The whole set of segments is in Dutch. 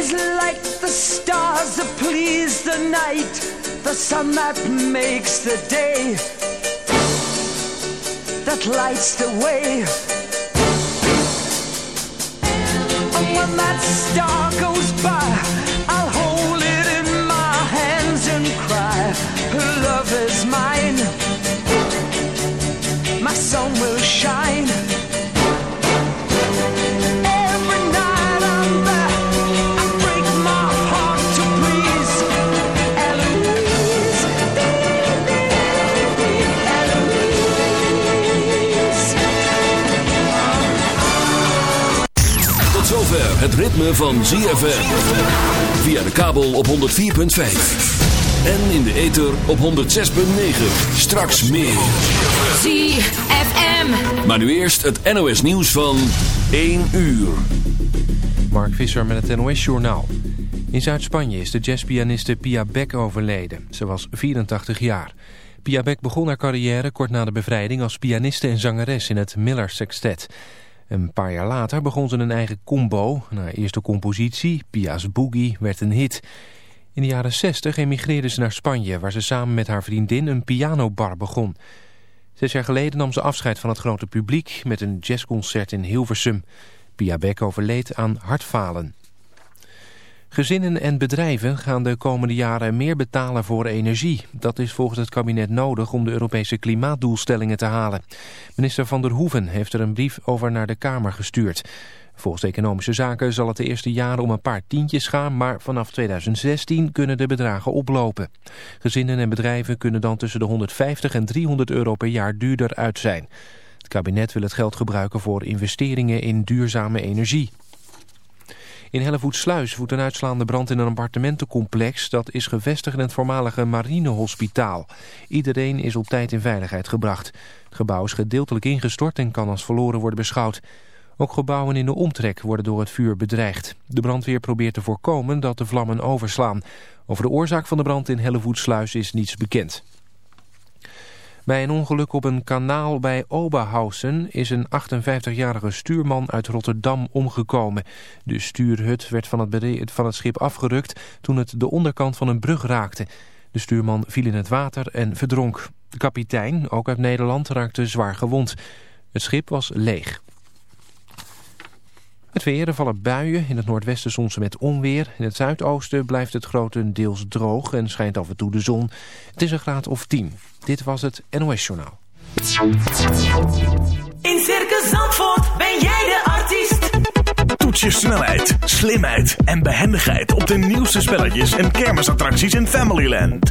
is like the stars that please the night, the sun that makes the day, that lights the way. And when that star goes by, I'll hold it in my hands and cry, Love is mine, my sun will shine. Het ritme van ZFM. Via de kabel op 104.5. En in de ether op 106.9. Straks meer. ZFM. Maar nu eerst het NOS nieuws van 1 uur. Mark Visser met het NOS Journaal. In Zuid-Spanje is de jazzpianiste Pia Beck overleden. Ze was 84 jaar. Pia Beck begon haar carrière kort na de bevrijding als pianiste en zangeres in het Miller Sextet. Een paar jaar later begon ze een eigen combo. Haar eerste compositie, Pia's Boogie, werd een hit. In de jaren 60 emigreerde ze naar Spanje... waar ze samen met haar vriendin een pianobar begon. Zes jaar geleden nam ze afscheid van het grote publiek... met een jazzconcert in Hilversum. Pia Beck overleed aan hartfalen. Gezinnen en bedrijven gaan de komende jaren meer betalen voor energie. Dat is volgens het kabinet nodig om de Europese klimaatdoelstellingen te halen. Minister Van der Hoeven heeft er een brief over naar de Kamer gestuurd. Volgens Economische Zaken zal het de eerste jaren om een paar tientjes gaan... maar vanaf 2016 kunnen de bedragen oplopen. Gezinnen en bedrijven kunnen dan tussen de 150 en 300 euro per jaar duurder uit zijn. Het kabinet wil het geld gebruiken voor investeringen in duurzame energie. In Hellevoetsluis woedt een uitslaande brand in een appartementencomplex. Dat is gevestigd in het voormalige marinehospitaal. Iedereen is op tijd in veiligheid gebracht. Het gebouw is gedeeltelijk ingestort en kan als verloren worden beschouwd. Ook gebouwen in de omtrek worden door het vuur bedreigd. De brandweer probeert te voorkomen dat de vlammen overslaan. Over de oorzaak van de brand in Hellevoetsluis is niets bekend. Bij een ongeluk op een kanaal bij Oberhausen is een 58-jarige stuurman uit Rotterdam omgekomen. De stuurhut werd van het, van het schip afgerukt toen het de onderkant van een brug raakte. De stuurman viel in het water en verdronk. De kapitein, ook uit Nederland, raakte zwaar gewond. Het schip was leeg. Het weer, er vallen buien. In het noordwesten soms met onweer. In het zuidoosten blijft het grotendeels droog en schijnt af en toe de zon. Het is een graad of 10. Dit was het NOS Journaal. In Circus Zandvoort ben jij de artiest. Toets je snelheid, slimheid en behendigheid op de nieuwste spelletjes en kermisattracties in Familyland.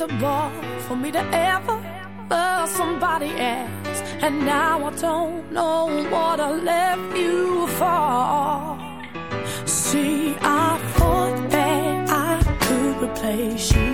impossible for me to ever love somebody else. And now I don't know what I left you for. See, I thought that I could replace you.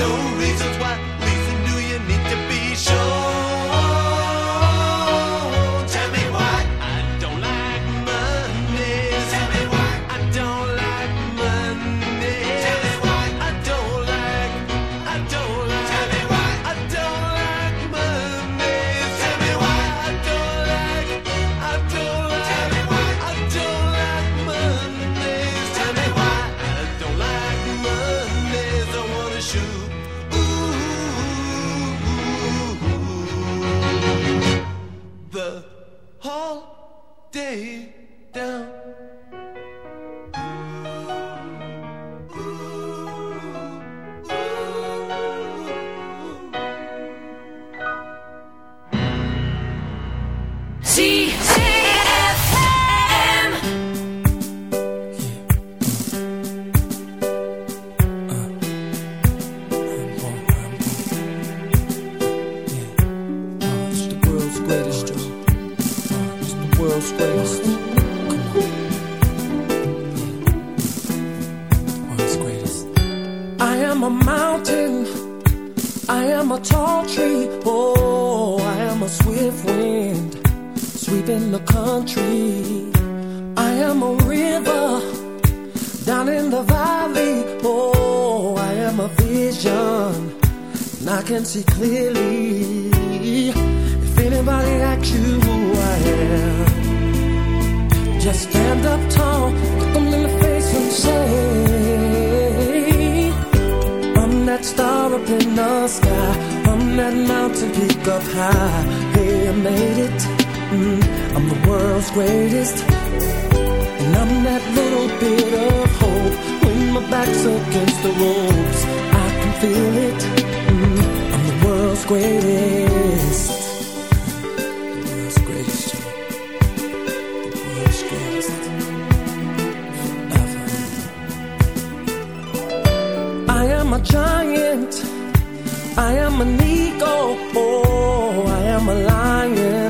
no reasons. What I'm the world's greatest. And I'm that little bit of hope when my back's against the ropes. I can feel it. Mm, I'm the world's greatest. I am a giant. I am an eagle. Oh, I am a lion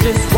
just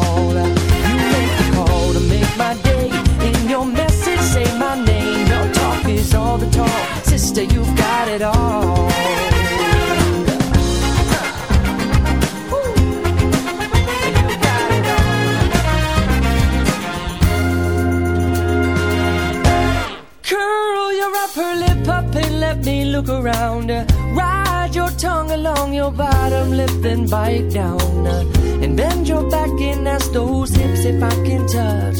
My day. In your message, say my name. Your talk is all the talk. Sister, you've got it all. Curl your upper lip up and let me look around. Ride your tongue along your bottom lip, then bite down. And bend your back and ask those hips if I can touch.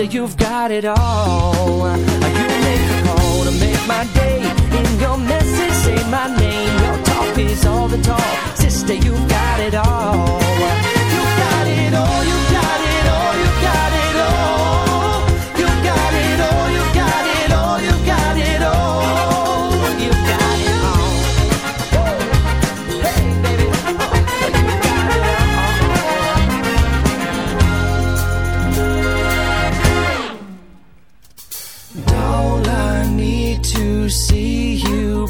Sister, you've got it all. You make a call to make my day. In your message, say my name. Your talk is all the talk. Sister, you've got it all. You've got it all. You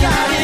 got it.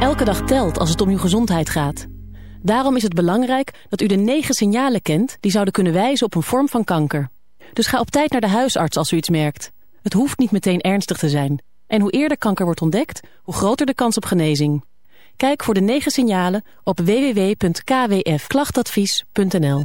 Elke dag telt als het om uw gezondheid gaat. Daarom is het belangrijk dat u de negen signalen kent die zouden kunnen wijzen op een vorm van kanker. Dus ga op tijd naar de huisarts als u iets merkt. Het hoeft niet meteen ernstig te zijn. En hoe eerder kanker wordt ontdekt, hoe groter de kans op genezing. Kijk voor de negen signalen op www.kwfklachtadvies.nl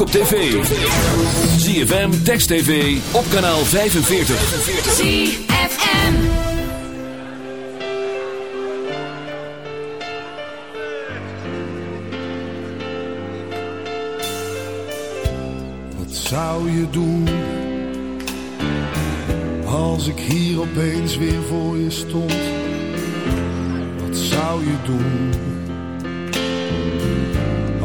op tv. ZFM, Text TV, op kanaal 45. ZFM Wat zou je doen? Als ik hier opeens weer voor je stond. Wat zou je doen?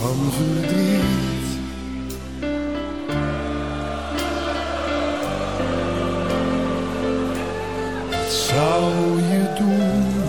Van verdriet. Wat zou je doen?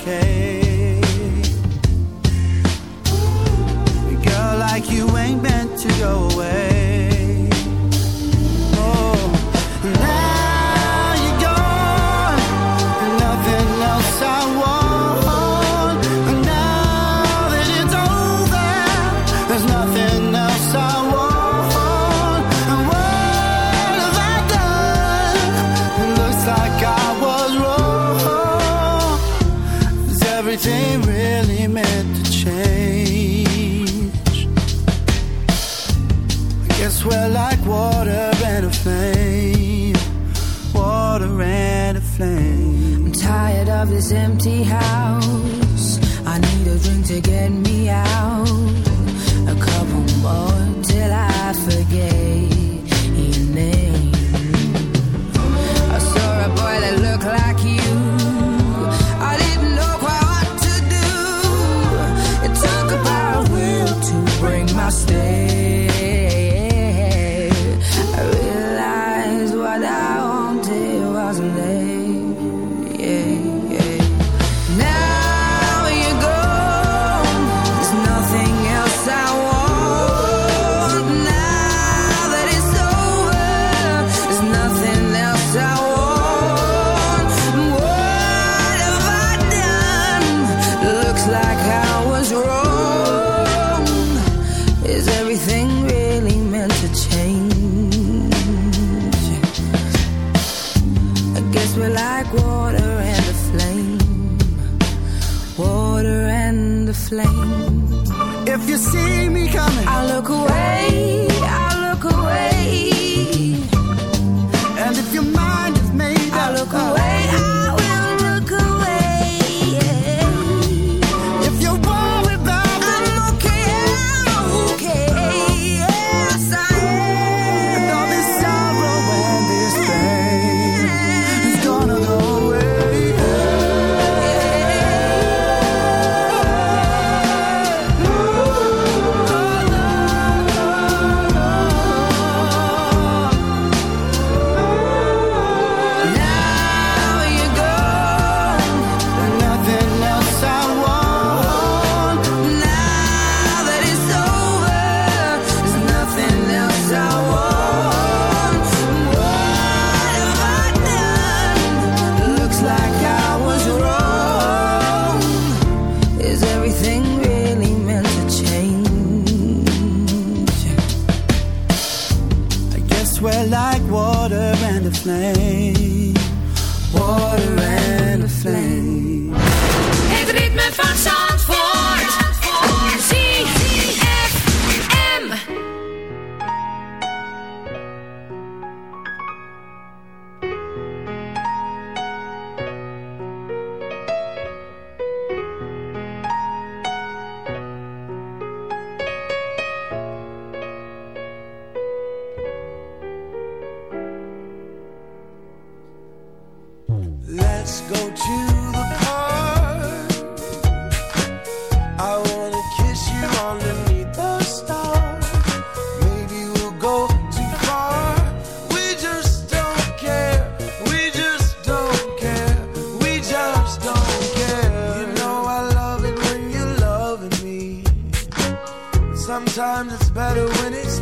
okay. Sometimes it's better when it's